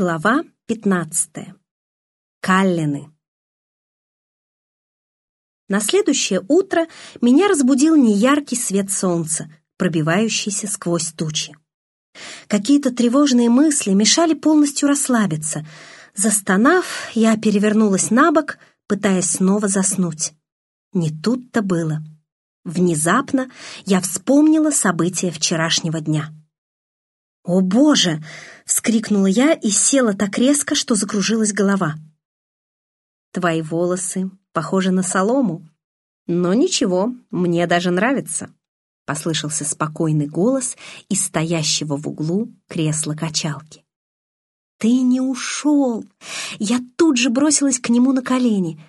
Глава 15. Каллины. На следующее утро меня разбудил неяркий свет солнца, пробивающийся сквозь тучи. Какие-то тревожные мысли мешали полностью расслабиться. Застонав, я перевернулась на бок, пытаясь снова заснуть. Не тут-то было. Внезапно я вспомнила события вчерашнего дня. «О, Боже!» — вскрикнула я и села так резко, что закружилась голова. «Твои волосы похожи на солому. Но ничего, мне даже нравится», — послышался спокойный голос из стоящего в углу кресла-качалки. «Ты не ушел!» Я тут же бросилась к нему на колени.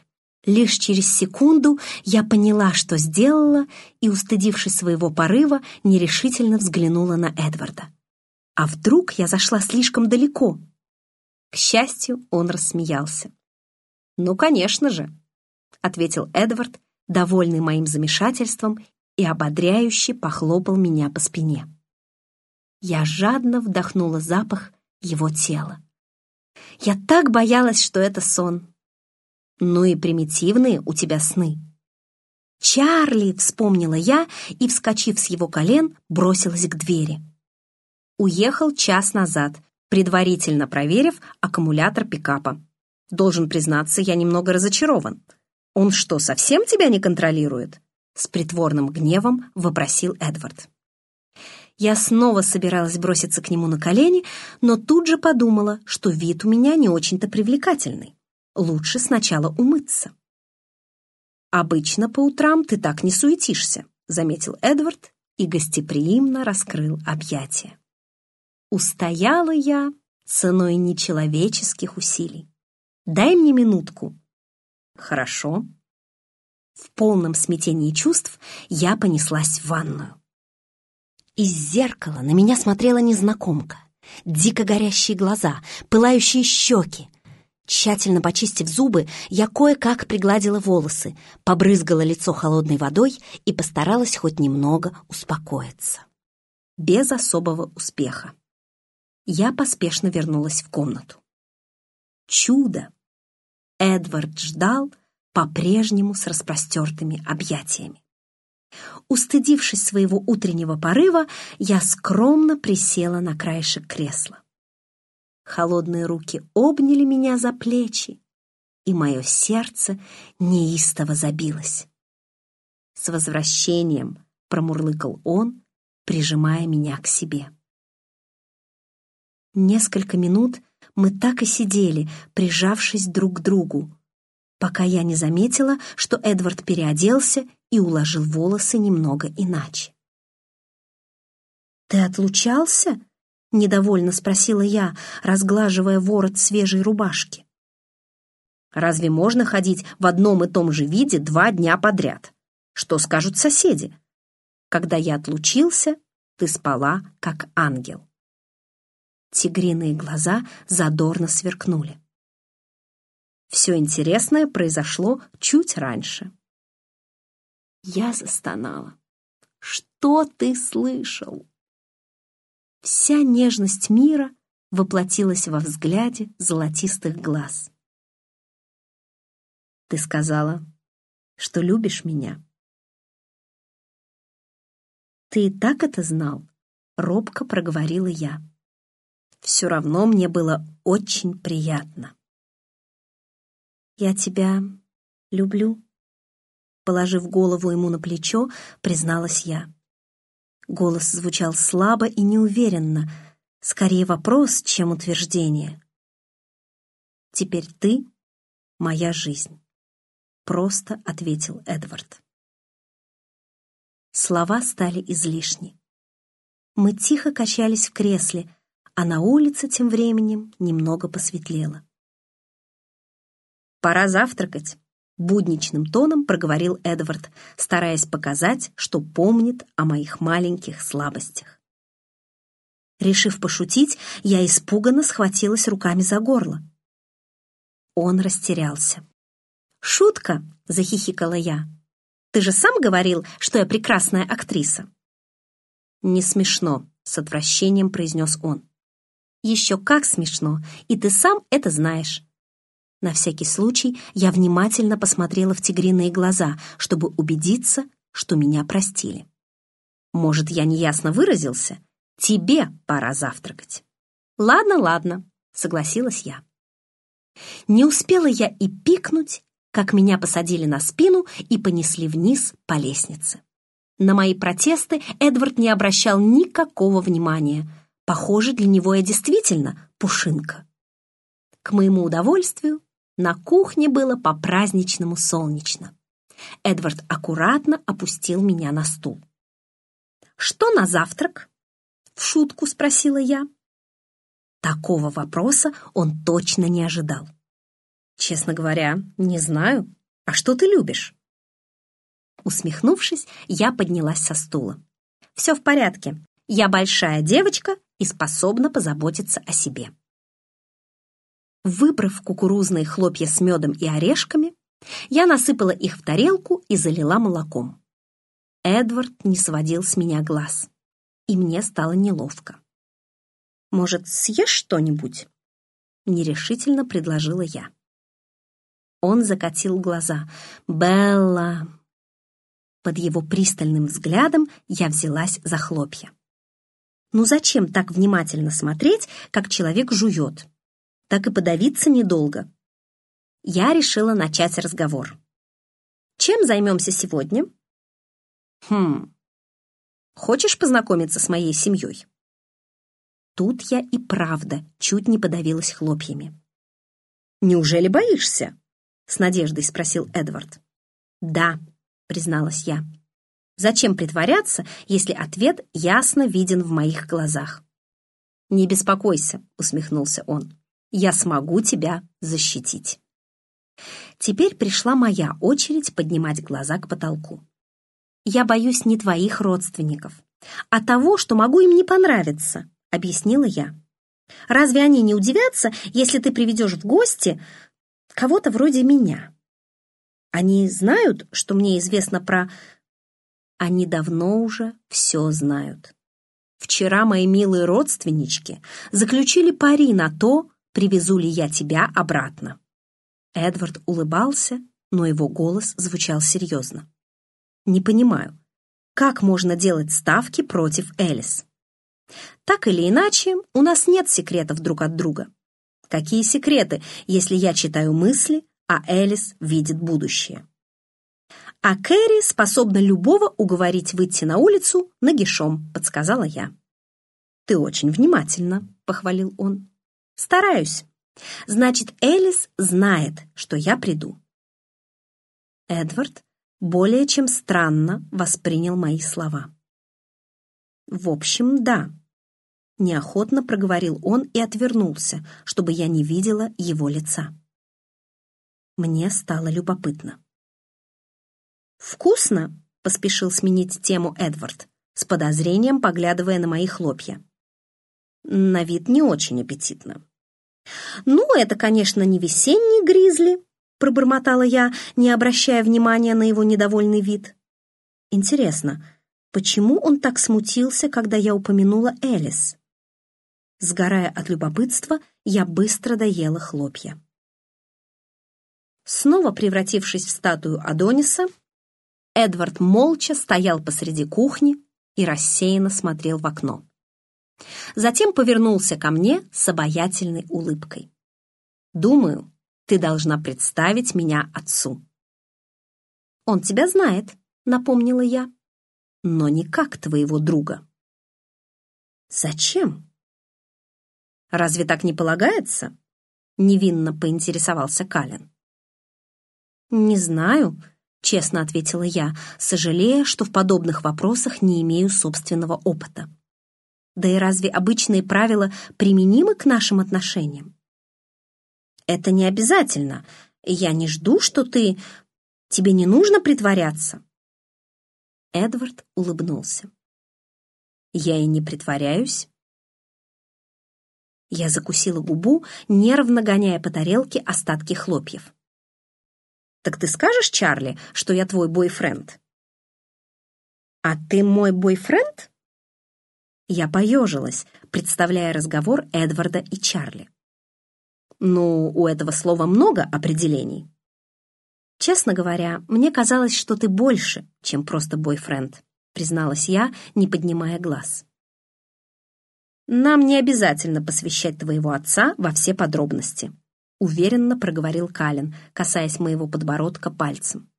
Лишь через секунду я поняла, что сделала, и, устыдившись своего порыва, нерешительно взглянула на Эдварда. А вдруг я зашла слишком далеко? К счастью, он рассмеялся. «Ну, конечно же», — ответил Эдвард, довольный моим замешательством, и ободряюще похлопал меня по спине. Я жадно вдохнула запах его тела. Я так боялась, что это сон. Ну и примитивные у тебя сны. «Чарли!» — вспомнила я и, вскочив с его колен, бросилась к двери уехал час назад, предварительно проверив аккумулятор пикапа. Должен признаться, я немного разочарован. Он что, совсем тебя не контролирует? С притворным гневом вопросил Эдвард. Я снова собиралась броситься к нему на колени, но тут же подумала, что вид у меня не очень-то привлекательный. Лучше сначала умыться. «Обычно по утрам ты так не суетишься», — заметил Эдвард и гостеприимно раскрыл объятия. Устояла я ценой нечеловеческих усилий. Дай мне минутку. Хорошо. В полном смятении чувств я понеслась в ванную. Из зеркала на меня смотрела незнакомка. Дико горящие глаза, пылающие щеки. Тщательно почистив зубы, я кое-как пригладила волосы, побрызгала лицо холодной водой и постаралась хоть немного успокоиться. Без особого успеха я поспешно вернулась в комнату. Чудо! Эдвард ждал, по-прежнему с распростертыми объятиями. Устыдившись своего утреннего порыва, я скромно присела на краешек кресла. Холодные руки обняли меня за плечи, и мое сердце неистово забилось. «С возвращением!» — промурлыкал он, прижимая меня к себе. Несколько минут мы так и сидели, прижавшись друг к другу, пока я не заметила, что Эдвард переоделся и уложил волосы немного иначе. «Ты отлучался?» — недовольно спросила я, разглаживая ворот свежей рубашки. «Разве можно ходить в одном и том же виде два дня подряд? Что скажут соседи? Когда я отлучился, ты спала, как ангел». Тигриные глаза задорно сверкнули. Все интересное произошло чуть раньше. Я застонала. «Что ты слышал?» Вся нежность мира воплотилась во взгляде золотистых глаз. «Ты сказала, что любишь меня?» «Ты и так это знал?» — робко проговорила я все равно мне было очень приятно. «Я тебя люблю», — положив голову ему на плечо, призналась я. Голос звучал слабо и неуверенно, скорее вопрос, чем утверждение. «Теперь ты — моя жизнь», — просто ответил Эдвард. Слова стали излишни. Мы тихо качались в кресле, а на улице тем временем немного посветлело. «Пора завтракать», — будничным тоном проговорил Эдвард, стараясь показать, что помнит о моих маленьких слабостях. Решив пошутить, я испуганно схватилась руками за горло. Он растерялся. «Шутка!» — захихикала я. «Ты же сам говорил, что я прекрасная актриса!» «Не смешно», — с отвращением произнес он. Еще как смешно, и ты сам это знаешь. На всякий случай я внимательно посмотрела в тигриные глаза, чтобы убедиться, что меня простили. Может, я неясно выразился? Тебе пора завтракать. Ладно, ладно, согласилась я. Не успела я и пикнуть, как меня посадили на спину и понесли вниз по лестнице. На мои протесты Эдвард не обращал никакого внимания. Похоже, для него я действительно пушинка. К моему удовольствию на кухне было по-праздничному солнечно. Эдвард аккуратно опустил меня на стул. «Что на завтрак?» — в шутку спросила я. Такого вопроса он точно не ожидал. «Честно говоря, не знаю. А что ты любишь?» Усмехнувшись, я поднялась со стула. «Все в порядке. Я большая девочка и способна позаботиться о себе». Выбрав кукурузные хлопья с медом и орешками, я насыпала их в тарелку и залила молоком. Эдвард не сводил с меня глаз, и мне стало неловко. «Может, съешь что-нибудь?» — нерешительно предложила я. Он закатил глаза. «Белла!» Под его пристальным взглядом я взялась за хлопья. «Ну зачем так внимательно смотреть, как человек жует? Так и подавиться недолго». Я решила начать разговор. «Чем займемся сегодня?» «Хм... Хочешь познакомиться с моей семьей?» Тут я и правда чуть не подавилась хлопьями. «Неужели боишься?» — с надеждой спросил Эдвард. «Да», призналась я. Зачем притворяться, если ответ ясно виден в моих глазах? «Не беспокойся», — усмехнулся он. «Я смогу тебя защитить». Теперь пришла моя очередь поднимать глаза к потолку. «Я боюсь не твоих родственников, а того, что могу им не понравиться», — объяснила я. «Разве они не удивятся, если ты приведешь в гости кого-то вроде меня?» Они знают, что мне известно про... Они давно уже все знают. Вчера мои милые родственнички заключили пари на то, привезу ли я тебя обратно. Эдвард улыбался, но его голос звучал серьезно. Не понимаю, как можно делать ставки против Элис? Так или иначе, у нас нет секретов друг от друга. Какие секреты, если я читаю мысли, а Элис видит будущее. А Кэрри способна любого уговорить выйти на улицу нагишом, подсказала я. Ты очень внимательна, похвалил он. Стараюсь. Значит, Элис знает, что я приду. Эдвард более чем странно воспринял мои слова. В общем, да. Неохотно проговорил он и отвернулся, чтобы я не видела его лица. Мне стало любопытно. «Вкусно?» — поспешил сменить тему Эдвард, с подозрением поглядывая на мои хлопья. На вид не очень аппетитно. «Ну, это, конечно, не весенний гризли», — пробормотала я, не обращая внимания на его недовольный вид. «Интересно, почему он так смутился, когда я упомянула Элис?» Сгорая от любопытства, я быстро доела хлопья. Снова превратившись в статую Адониса, Эдвард молча стоял посреди кухни и рассеянно смотрел в окно. Затем повернулся ко мне с обаятельной улыбкой. «Думаю, ты должна представить меня отцу». «Он тебя знает», — напомнила я, — «но не как твоего друга». «Зачем?» «Разве так не полагается?» — невинно поинтересовался Калин. «Не знаю», — честно ответила я, сожалея, что в подобных вопросах не имею собственного опыта. Да и разве обычные правила применимы к нашим отношениям? Это не обязательно. Я не жду, что ты... Тебе не нужно притворяться. Эдвард улыбнулся. Я и не притворяюсь. Я закусила губу, нервно гоняя по тарелке остатки хлопьев. Так ты скажешь Чарли, что я твой бойфренд?» «А ты мой бойфренд?» Я поежилась, представляя разговор Эдварда и Чарли. Ну, у этого слова много определений. Честно говоря, мне казалось, что ты больше, чем просто бойфренд, призналась я, не поднимая глаз. Нам не обязательно посвящать твоего отца во все подробности, уверенно проговорил Калин, касаясь моего подбородка пальцем.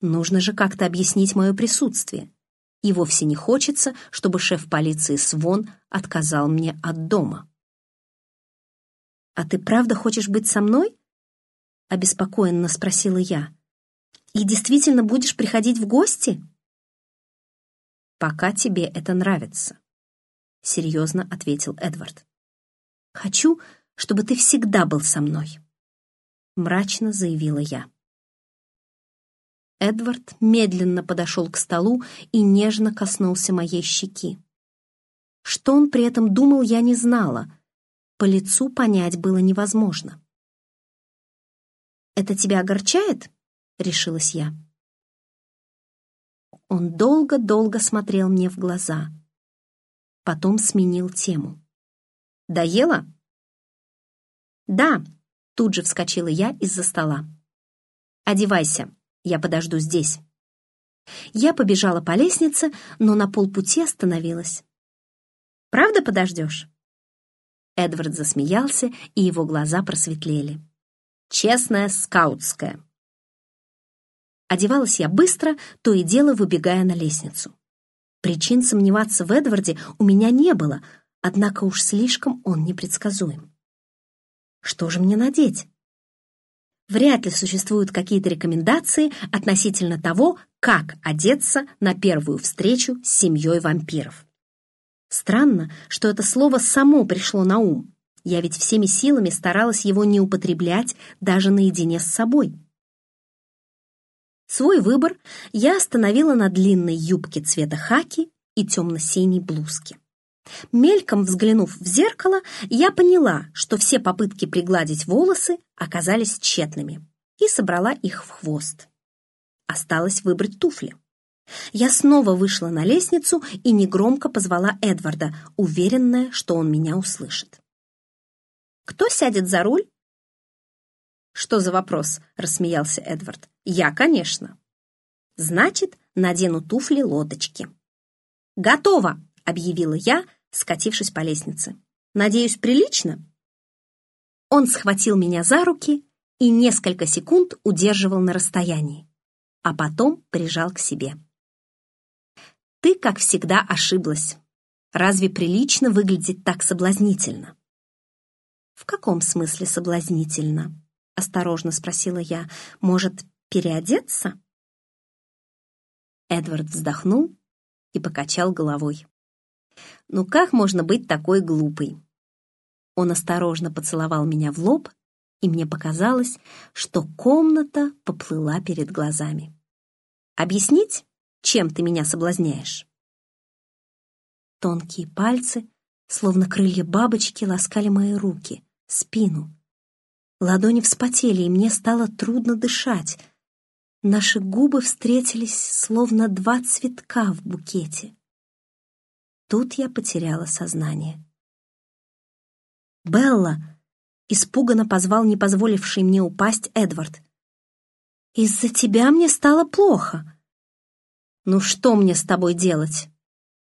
Нужно же как-то объяснить мое присутствие и вовсе не хочется, чтобы шеф полиции Свон отказал мне от дома. «А ты правда хочешь быть со мной?» — обеспокоенно спросила я. «И действительно будешь приходить в гости?» «Пока тебе это нравится», — серьезно ответил Эдвард. «Хочу, чтобы ты всегда был со мной», — мрачно заявила я. Эдвард медленно подошел к столу и нежно коснулся моей щеки. Что он при этом думал, я не знала. По лицу понять было невозможно. «Это тебя огорчает?» — решилась я. Он долго-долго смотрел мне в глаза. Потом сменил тему. «Доела?» «Да», — тут же вскочила я из-за стола. «Одевайся, я подожду здесь». Я побежала по лестнице, но на полпути остановилась. «Правда подождешь?» Эдвард засмеялся, и его глаза просветлели. «Честная скаутская». Одевалась я быстро, то и дело выбегая на лестницу. Причин сомневаться в Эдварде у меня не было, однако уж слишком он непредсказуем. Что же мне надеть? Вряд ли существуют какие-то рекомендации относительно того, как одеться на первую встречу с семьей вампиров. Странно, что это слово само пришло на ум. Я ведь всеми силами старалась его не употреблять даже наедине с собой. Свой выбор я остановила на длинной юбке цвета хаки и темно-синей блузке. Мельком взглянув в зеркало, я поняла, что все попытки пригладить волосы оказались тщетными, и собрала их в хвост. Осталось выбрать туфли. Я снова вышла на лестницу и негромко позвала Эдварда, уверенная, что он меня услышит. «Кто сядет за руль?» «Что за вопрос?» — рассмеялся Эдвард. «Я, конечно». «Значит, надену туфли-лодочки». «Готово!» — объявила я, скатившись по лестнице. «Надеюсь, прилично?» Он схватил меня за руки и несколько секунд удерживал на расстоянии, а потом прижал к себе. «Ты, как всегда, ошиблась. Разве прилично выглядеть так соблазнительно?» «В каком смысле соблазнительно?» — осторожно спросила я. «Может, переодеться?» Эдвард вздохнул и покачал головой. Ну как можно быть такой глупой? Он осторожно поцеловал меня в лоб, и мне показалось, что комната поплыла перед глазами. «Объяснить, чем ты меня соблазняешь?» Тонкие пальцы, словно крылья бабочки, ласкали мои руки, спину. Ладони вспотели, и мне стало трудно дышать. Наши губы встретились, словно два цветка в букете. Тут я потеряла сознание. «Белла!» — испуганно позвал не позволивший мне упасть Эдвард. «Из-за тебя мне стало плохо». «Ну что мне с тобой делать?»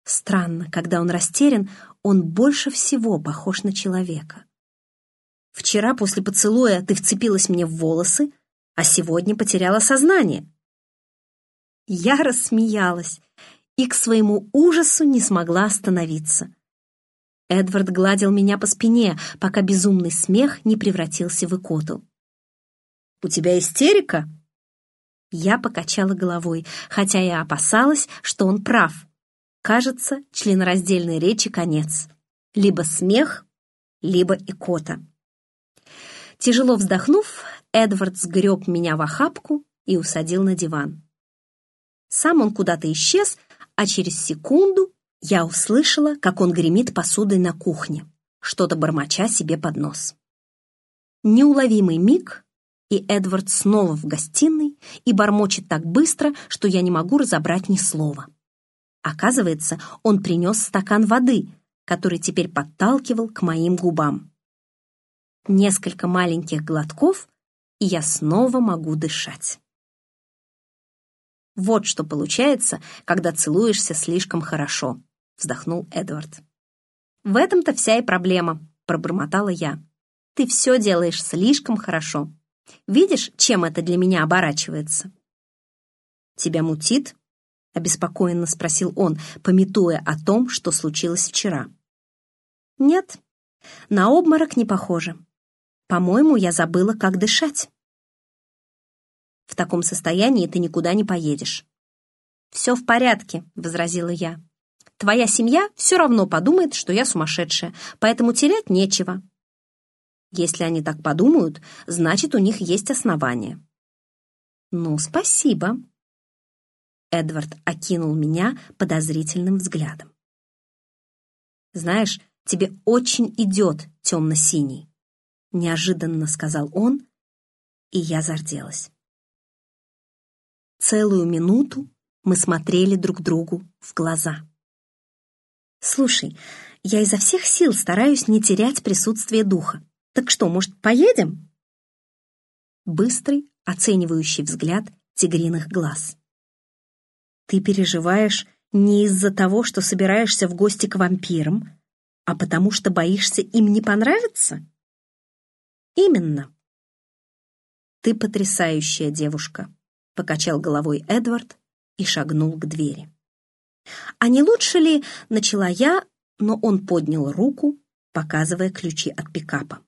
Странно, когда он растерян, он больше всего похож на человека. Вчера после поцелуя ты вцепилась мне в волосы, а сегодня потеряла сознание. Я рассмеялась и к своему ужасу не смогла остановиться. Эдвард гладил меня по спине, пока безумный смех не превратился в икоту. «У тебя истерика?» Я покачала головой, хотя и опасалась, что он прав. Кажется, членораздельной речи конец. Либо смех, либо икота. Тяжело вздохнув, Эдвард сгреб меня в охапку и усадил на диван. Сам он куда-то исчез, а через секунду я услышала, как он гремит посудой на кухне, что-то бормоча себе под нос. Неуловимый миг, и Эдвард снова в гостиной и бормочет так быстро, что я не могу разобрать ни слова. Оказывается, он принес стакан воды, который теперь подталкивал к моим губам. Несколько маленьких глотков, и я снова могу дышать. «Вот что получается, когда целуешься слишком хорошо», — вздохнул Эдвард. «В этом-то вся и проблема», — пробормотала я. «Ты все делаешь слишком хорошо. Видишь, чем это для меня оборачивается?» «Тебя мутит?» — обеспокоенно спросил он, пометуя о том, что случилось вчера. «Нет, на обморок не похоже. По-моему, я забыла, как дышать». В таком состоянии ты никуда не поедешь. «Все в порядке», — возразила я. «Твоя семья все равно подумает, что я сумасшедшая, поэтому терять нечего». Если они так подумают, значит, у них есть основания. «Ну, спасибо». Эдвард окинул меня подозрительным взглядом. «Знаешь, тебе очень идет темно-синий», — неожиданно сказал он, и я зарделась. Целую минуту мы смотрели друг другу в глаза. «Слушай, я изо всех сил стараюсь не терять присутствие духа. Так что, может, поедем?» Быстрый, оценивающий взгляд тигриных глаз. «Ты переживаешь не из-за того, что собираешься в гости к вампирам, а потому что боишься им не понравиться?» «Именно. Ты потрясающая девушка», — покачал головой Эдвард и шагнул к двери. «А не лучше ли...» — начала я, но он поднял руку, показывая ключи от пикапа.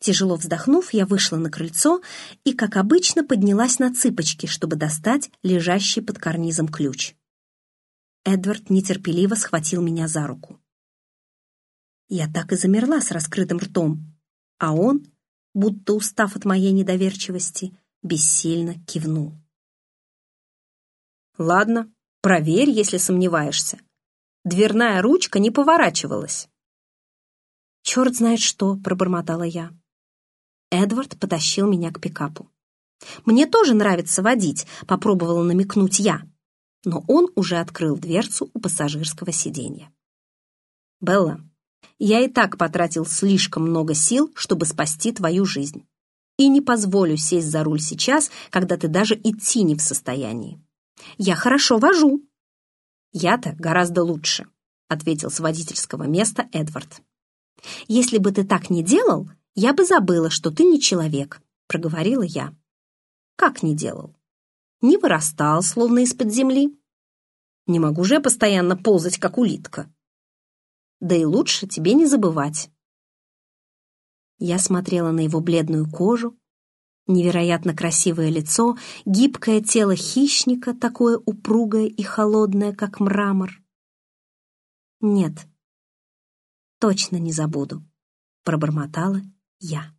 Тяжело вздохнув, я вышла на крыльцо и, как обычно, поднялась на цыпочки, чтобы достать лежащий под карнизом ключ. Эдвард нетерпеливо схватил меня за руку. Я так и замерла с раскрытым ртом, а он, будто устав от моей недоверчивости, бессильно кивнул. «Ладно, проверь, если сомневаешься. Дверная ручка не поворачивалась». «Черт знает что», — пробормотала я. Эдвард потащил меня к пикапу. «Мне тоже нравится водить», — попробовала намекнуть я, но он уже открыл дверцу у пассажирского сиденья. «Белла, я и так потратил слишком много сил, чтобы спасти твою жизнь и не позволю сесть за руль сейчас, когда ты даже идти не в состоянии. Я хорошо вожу. Я-то гораздо лучше, ответил с водительского места Эдвард. Если бы ты так не делал, я бы забыла, что ты не человек, проговорила я. Как не делал? Не вырастал, словно из-под земли. Не могу же я постоянно ползать, как улитка. Да и лучше тебе не забывать. Я смотрела на его бледную кожу, невероятно красивое лицо, гибкое тело хищника, такое упругое и холодное, как мрамор. «Нет, точно не забуду», — пробормотала я.